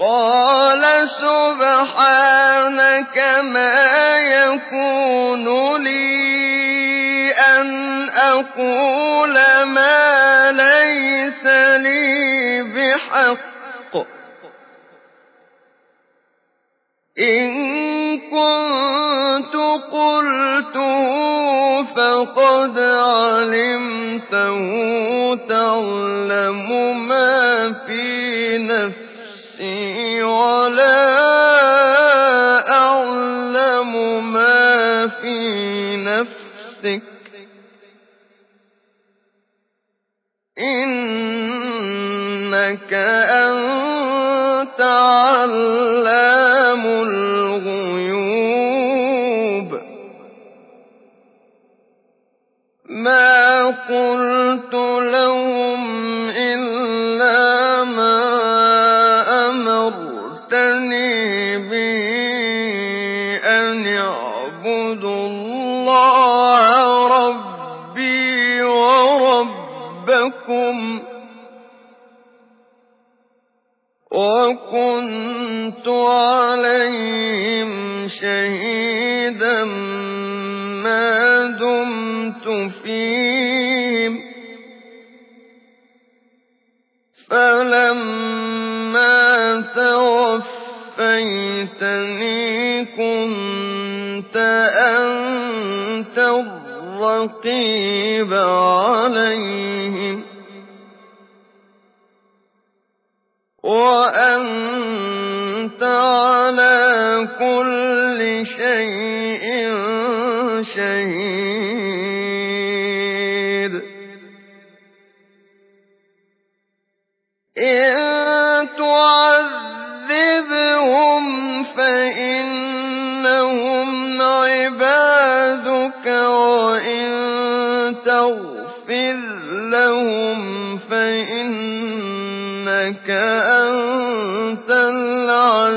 قال سبحانك ما يكون لي أن أقول ما ليس لي بحق. إن كنت قلته فقد علمته تعلم ما في نفسي. نفسك. إنك أنت علام الغيوب. ما قلت وكنت عليهم شهيدا ما دمت فيهم. فلما توفيتني كنت أنت الرقيب عليهم. وأنت على كل شيء شهيد.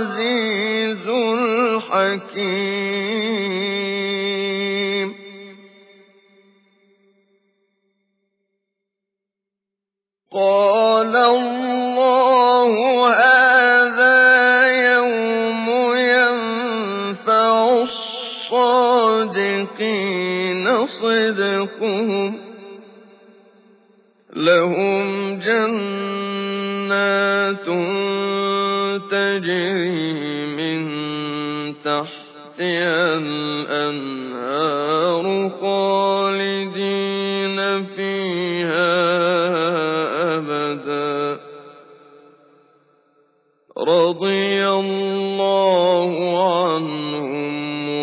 العزيز الحكيم. قال الله هذا يوم ينفع الصادقين صدقهم. لهم جنات تجري من تحتها الأنهار خالدين فيها أبدا. رضي الله عنهم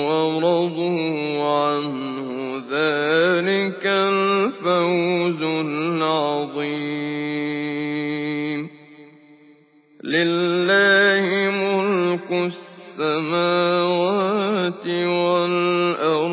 ورضوا عنه ذلك الفوز العظيم. لِلَّهِ مُلْكُ السَّمَاوَاتِ وَالْأَرْضِ.